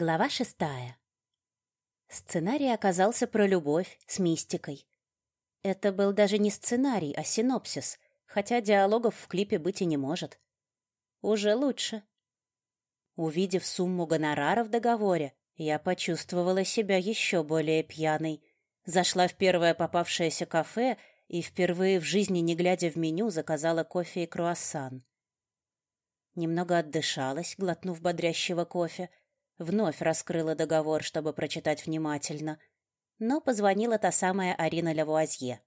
Глава шестая. Сценарий оказался про любовь с мистикой. Это был даже не сценарий, а синопсис, хотя диалогов в клипе быть и не может. Уже лучше. Увидев сумму гонорара в договоре, я почувствовала себя еще более пьяной. Зашла в первое попавшееся кафе и впервые в жизни, не глядя в меню, заказала кофе и круассан. Немного отдышалась, глотнув бодрящего кофе, вновь раскрыла договор, чтобы прочитать внимательно, но позвонила та самая Арина Лавуазье.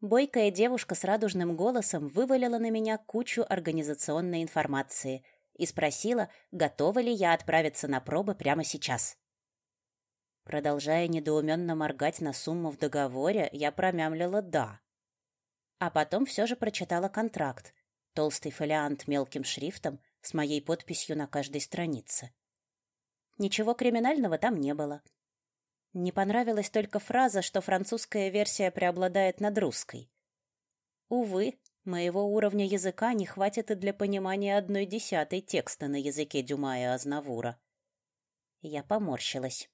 Бойкая девушка с радужным голосом вывалила на меня кучу организационной информации и спросила, готова ли я отправиться на пробы прямо сейчас. Продолжая недоуменно моргать на сумму в договоре, я промямлила «да». А потом все же прочитала контракт, толстый фолиант мелким шрифтом с моей подписью на каждой странице. Ничего криминального там не было. Не понравилась только фраза, что французская версия преобладает над русской. Увы, моего уровня языка не хватит и для понимания одной десятой текста на языке Дюма и Азнавура. Я поморщилась.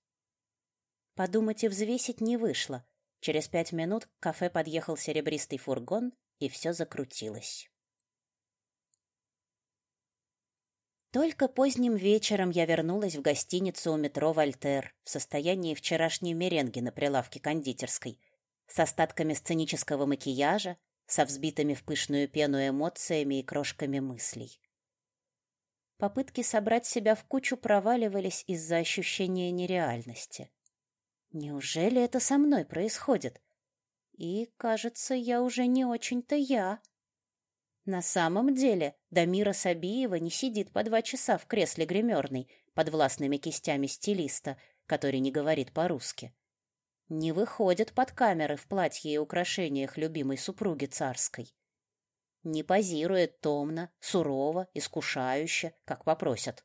Подумать и взвесить не вышло. Через пять минут к кафе подъехал серебристый фургон, и все закрутилось. Только поздним вечером я вернулась в гостиницу у метро «Вольтер» в состоянии вчерашней меренги на прилавке кондитерской, с остатками сценического макияжа, со взбитыми в пышную пену эмоциями и крошками мыслей. Попытки собрать себя в кучу проваливались из-за ощущения нереальности. Неужели это со мной происходит? И, кажется, я уже не очень-то я. На самом деле Дамира Сабиева не сидит по два часа в кресле гримерной под властными кистями стилиста, который не говорит по-русски. Не выходит под камеры в платье и украшениях любимой супруги царской. Не позирует томно, сурово, искушающе, как попросят.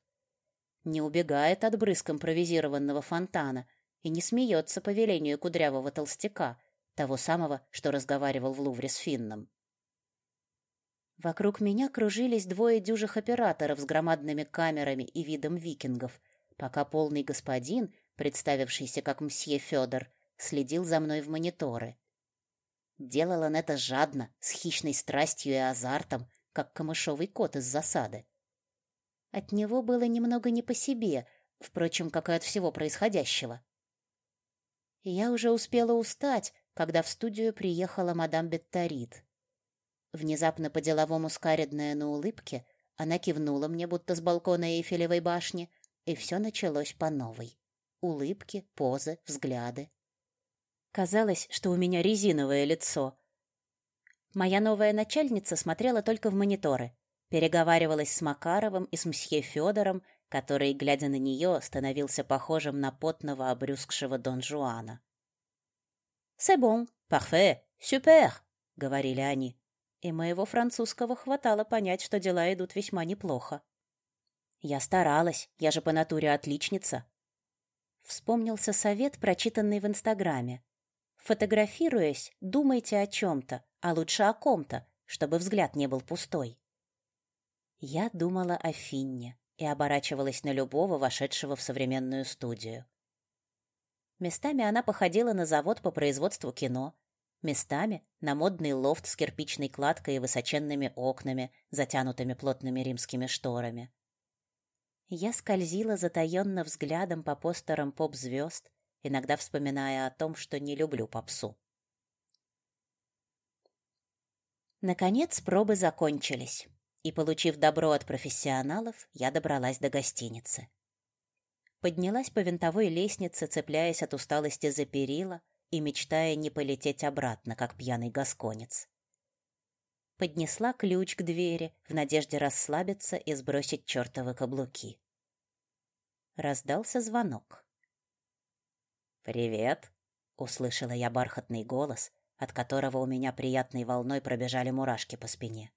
Не убегает от брызг импровизированного фонтана и не смеется по велению кудрявого толстяка, того самого, что разговаривал в Лувре с Финном. Вокруг меня кружились двое дюжих операторов с громадными камерами и видом викингов, пока полный господин, представившийся как мсье Федор, следил за мной в мониторы. Делал он это жадно, с хищной страстью и азартом, как камышовый кот из засады. От него было немного не по себе, впрочем, как и от всего происходящего. Я уже успела устать, когда в студию приехала мадам Бетторит. Внезапно по-деловому скаредная на улыбке, она кивнула мне, будто с балкона Эйфелевой башни, и все началось по новой. Улыбки, позы, взгляды. Казалось, что у меня резиновое лицо. Моя новая начальница смотрела только в мониторы, переговаривалась с Макаровым и с мсье Федором, который, глядя на нее, становился похожим на потного обрюзгшего Дон Жуана. «C'est bon, parfait, super», — говорили они и моего французского хватало понять, что дела идут весьма неплохо. Я старалась, я же по натуре отличница. Вспомнился совет, прочитанный в Инстаграме. Фотографируясь, думайте о чем-то, а лучше о ком-то, чтобы взгляд не был пустой. Я думала о Финне и оборачивалась на любого, вошедшего в современную студию. Местами она походила на завод по производству кино, местами на модный лофт с кирпичной кладкой и высоченными окнами, затянутыми плотными римскими шторами. Я скользила затаенно взглядом по постерам поп-звезд, иногда вспоминая о том, что не люблю попсу. Наконец пробы закончились, и, получив добро от профессионалов, я добралась до гостиницы. Поднялась по винтовой лестнице, цепляясь от усталости за перила, и мечтая не полететь обратно, как пьяный гасконец. Поднесла ключ к двери в надежде расслабиться и сбросить чертовы каблуки. Раздался звонок. «Привет!» — услышала я бархатный голос, от которого у меня приятной волной пробежали мурашки по спине.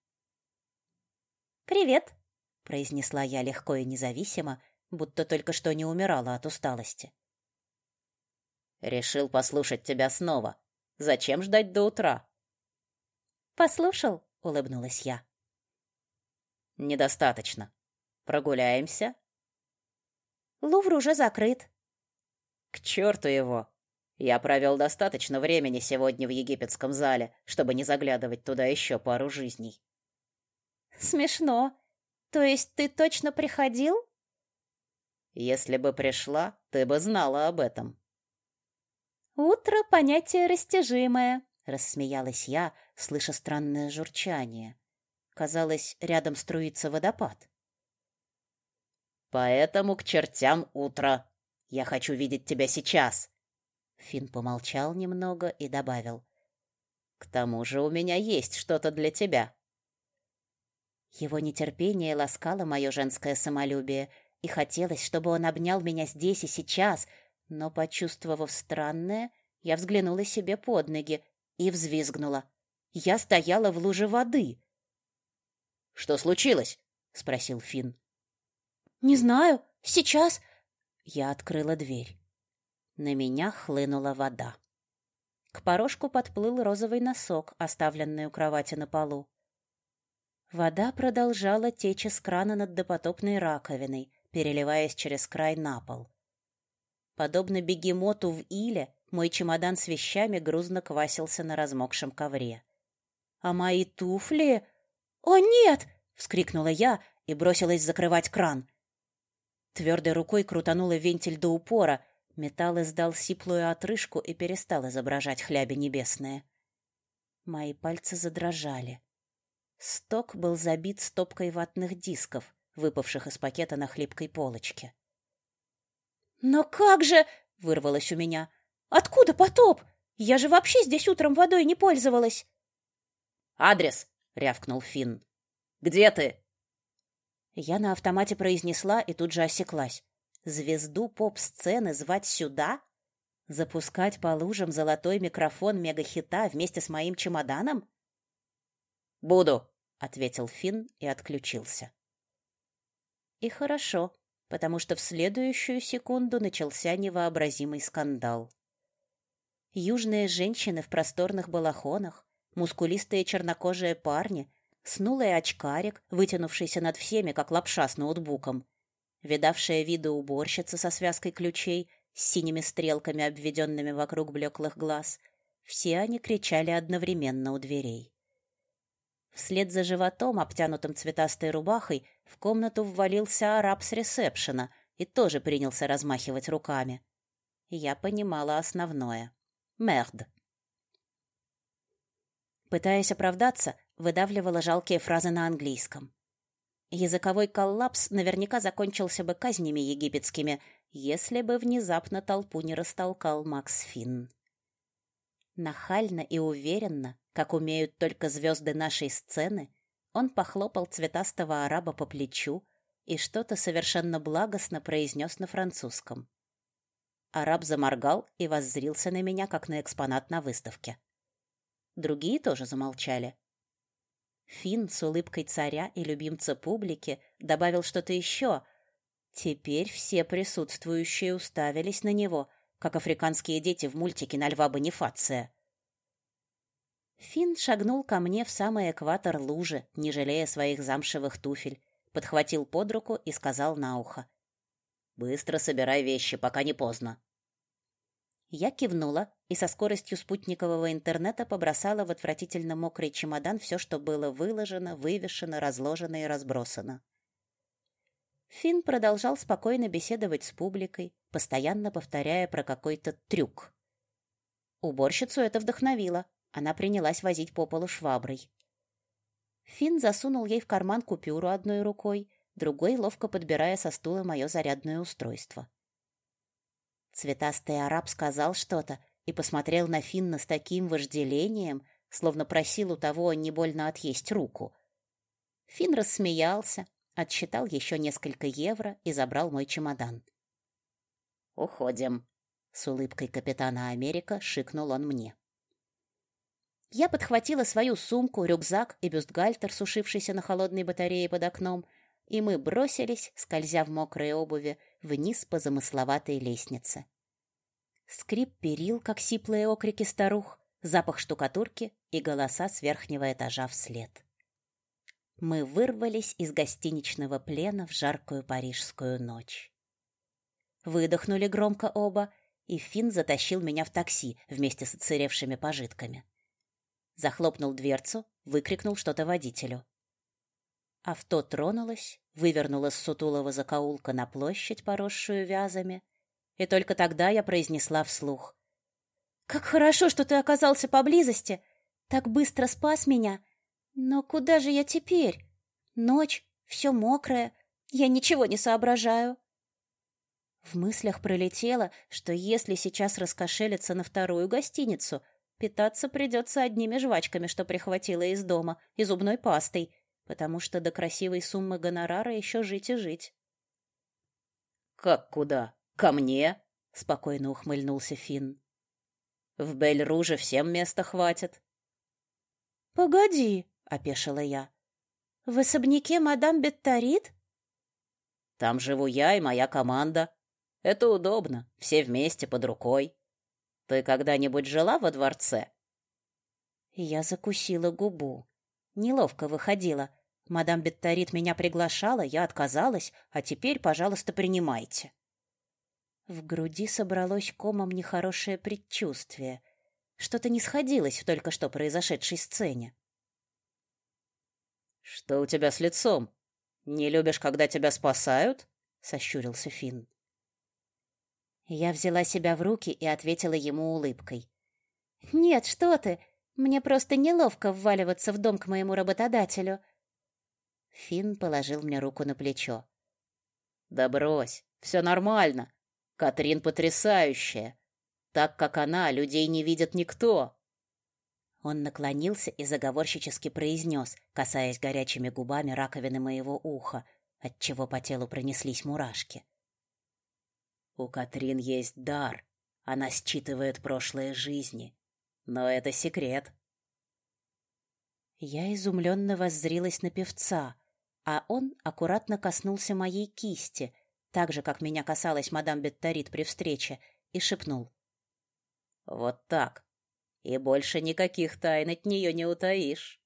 «Привет!» — произнесла я легко и независимо, будто только что не умирала от усталости. Решил послушать тебя снова. Зачем ждать до утра? Послушал, улыбнулась я. Недостаточно. Прогуляемся? Лувр уже закрыт. К черту его! Я провел достаточно времени сегодня в египетском зале, чтобы не заглядывать туда еще пару жизней. Смешно. То есть ты точно приходил? Если бы пришла, ты бы знала об этом. Утро — понятие растяжимое, — рассмеялась я, слыша странное журчание. Казалось, рядом струится водопад. «Поэтому к чертям утро. Я хочу видеть тебя сейчас!» Фин помолчал немного и добавил. «К тому же у меня есть что-то для тебя». Его нетерпение ласкало мое женское самолюбие, и хотелось, чтобы он обнял меня здесь и сейчас, но, почувствовав странное, я взглянула себе под ноги и взвизгнула. Я стояла в луже воды. «Что случилось?» — спросил Фин. «Не знаю. Сейчас...» Я открыла дверь. На меня хлынула вода. К порожку подплыл розовый носок, оставленный у кровати на полу. Вода продолжала течь из крана над допотопной раковиной, переливаясь через край на пол. Подобно бегемоту в иле, мой чемодан с вещами грузно квасился на размокшем ковре. «А мои туфли...» «О, нет!» — вскрикнула я и бросилась закрывать кран. Твердой рукой крутанула вентиль до упора, металл издал сиплую отрыжку и перестал изображать хляби небесные. Мои пальцы задрожали. Сток был забит стопкой ватных дисков, выпавших из пакета на хлипкой полочке. «Но как же...» — вырвалось у меня. «Откуда потоп? Я же вообще здесь утром водой не пользовалась!» «Адрес!» — рявкнул Финн. «Где ты?» Я на автомате произнесла и тут же осеклась. Звезду поп-сцены звать сюда? Запускать по лужам золотой микрофон мегахита вместе с моим чемоданом? «Буду», — ответил Финн и отключился. И хорошо, потому что в следующую секунду начался невообразимый скандал. Южные женщины в просторных балахонах, мускулистые чернокожие парни — снулый очкарик, вытянувшийся над всеми, как лапша с ноутбуком, видавшая виды уборщица со связкой ключей, с синими стрелками, обведенными вокруг блеклых глаз. Все они кричали одновременно у дверей. Вслед за животом, обтянутым цветастой рубахой, в комнату ввалился араб с ресепшена и тоже принялся размахивать руками. Я понимала основное. Мерд. Пытаясь оправдаться, выдавливала жалкие фразы на английском. Языковой коллапс наверняка закончился бы казнями египетскими, если бы внезапно толпу не растолкал Макс Финн. Нахально и уверенно, как умеют только звезды нашей сцены, он похлопал цветастого араба по плечу и что-то совершенно благостно произнес на французском. Араб заморгал и воззрился на меня, как на экспонат на выставке. Другие тоже замолчали. Финн с улыбкой царя и любимца публики добавил что-то еще. Теперь все присутствующие уставились на него, как африканские дети в мультике на льва Бонифация. Финн шагнул ко мне в самый экватор лужи, не жалея своих замшевых туфель, подхватил под руку и сказал на ухо. «Быстро собирай вещи, пока не поздно». Я кивнула и со скоростью спутникового интернета побросала в отвратительно мокрый чемодан все, что было выложено, вывешено, разложено и разбросано. Финн продолжал спокойно беседовать с публикой, постоянно повторяя про какой-то трюк. Уборщицу это вдохновило. Она принялась возить по полу шваброй. Финн засунул ей в карман купюру одной рукой, другой ловко подбирая со стула мое зарядное устройство. Цветастый араб сказал что-то и посмотрел на Финна с таким вожделением, словно просил у того не больно отъесть руку. Финн рассмеялся, отсчитал еще несколько евро и забрал мой чемодан. «Уходим», — с улыбкой капитана Америка шикнул он мне. Я подхватила свою сумку, рюкзак и бюстгальтер, сушившийся на холодной батарее под окном, и мы бросились, скользя в мокрой обуви, вниз по замысловатой лестнице. Скрип перил, как сиплые окрики старух, запах штукатурки и голоса с верхнего этажа вслед. Мы вырвались из гостиничного плена в жаркую парижскую ночь. выдохнули громко оба, и Финн затащил меня в такси вместе с отсыревшими пожитками. Захлопнул дверцу, выкрикнул что-то водителю. Авто тронулось, вывернуло с сутулого закоулка на площадь, поросшую вязами, и только тогда я произнесла вслух. «Как хорошо, что ты оказался поблизости! Так быстро спас меня! Но куда же я теперь? Ночь, все мокрое, я ничего не соображаю!» В мыслях пролетело, что если сейчас раскошелиться на вторую гостиницу, питаться придется одними жвачками, что прихватила из дома, и зубной пастой, потому что до красивой суммы гонорара еще жить и жить. «Как куда? Ко мне?» — спокойно ухмыльнулся Финн. «В Бель-Руже всем места хватит». «Погоди», — опешила я. «В особняке мадам Бетторит?» «Там живу я и моя команда. Это удобно, все вместе под рукой. Ты когда-нибудь жила во дворце?» Я закусила губу. Неловко выходила. Мадам Бетторит меня приглашала, я отказалась, а теперь, пожалуйста, принимайте. В груди собралось комом нехорошее предчувствие. Что-то не сходилось в только что произошедшей сцене. «Что у тебя с лицом? Не любишь, когда тебя спасают?» — сощурился Финн. Я взяла себя в руки и ответила ему улыбкой. «Нет, что ты! Мне просто неловко вваливаться в дом к моему работодателю». Финн положил мне руку на плечо. «Да брось, все нормально. Катрин потрясающая. Так как она, людей не видит никто». Он наклонился и заговорщически произнес, касаясь горячими губами раковины моего уха, отчего по телу пронеслись мурашки. У Катрин есть дар. Она считывает прошлые жизни. Но это секрет. Я изумленно воззрилась на певца, а он аккуратно коснулся моей кисти, так же, как меня касалась мадам Бетторит при встрече, и шепнул. «Вот так. И больше никаких тайн от нее не утаишь».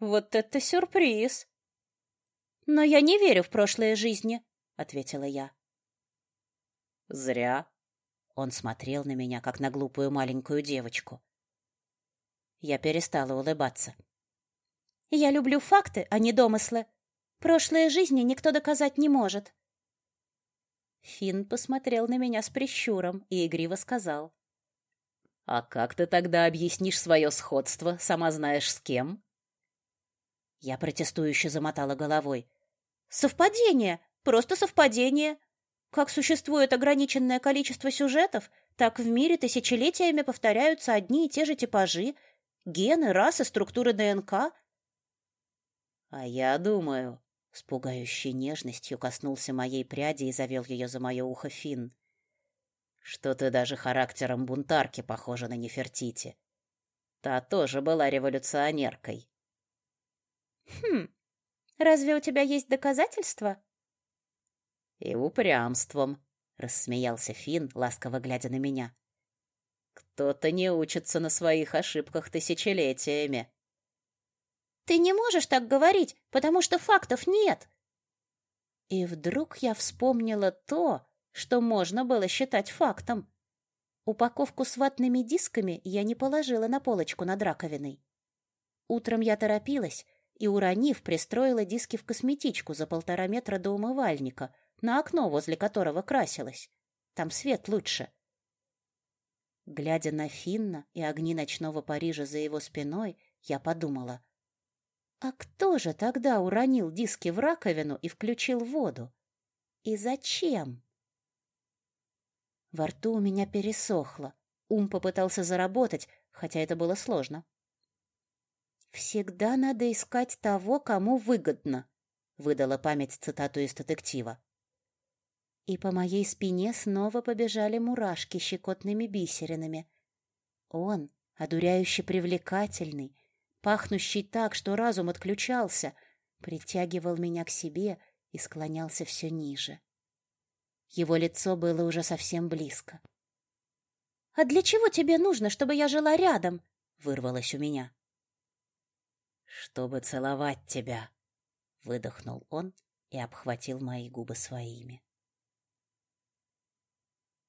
«Вот это сюрприз!» «Но я не верю в прошлые жизни», — ответила я. «Зря. Он смотрел на меня, как на глупую маленькую девочку. Я перестала улыбаться. «Я люблю факты, а не домыслы. Прошлые жизни никто доказать не может». Финн посмотрел на меня с прищуром и игриво сказал. «А как ты тогда объяснишь свое сходство, сама знаешь с кем?» Я протестующе замотала головой. «Совпадение! Просто совпадение! Как существует ограниченное количество сюжетов, так в мире тысячелетиями повторяются одни и те же типажи, гены, расы, структуры ДНК. А я думаю, с пугающей нежностью коснулся моей пряди и завел ее за мое ухо Финн, что ты даже характером бунтарки похожа на Нефертити. Та тоже была революционеркой. Хм, разве у тебя есть доказательства? И упрямством, рассмеялся Фин, ласково глядя на меня. Кто-то не учится на своих ошибках тысячелетиями. Ты не можешь так говорить, потому что фактов нет. И вдруг я вспомнила то, что можно было считать фактом. Упаковку с ватными дисками я не положила на полочку над раковиной. Утром я торопилась и, уронив, пристроила диски в косметичку за полтора метра до умывальника — на окно, возле которого красилась. Там свет лучше. Глядя на Финна и огни ночного Парижа за его спиной, я подумала, а кто же тогда уронил диски в раковину и включил воду? И зачем? Во рту у меня пересохло. Ум попытался заработать, хотя это было сложно. «Всегда надо искать того, кому выгодно», — выдала память цитату из детектива и по моей спине снова побежали мурашки щекотными бисеринами. Он, одуряюще привлекательный, пахнущий так, что разум отключался, притягивал меня к себе и склонялся все ниже. Его лицо было уже совсем близко. «А для чего тебе нужно, чтобы я жила рядом?» — вырвалось у меня. «Чтобы целовать тебя», — выдохнул он и обхватил мои губы своими.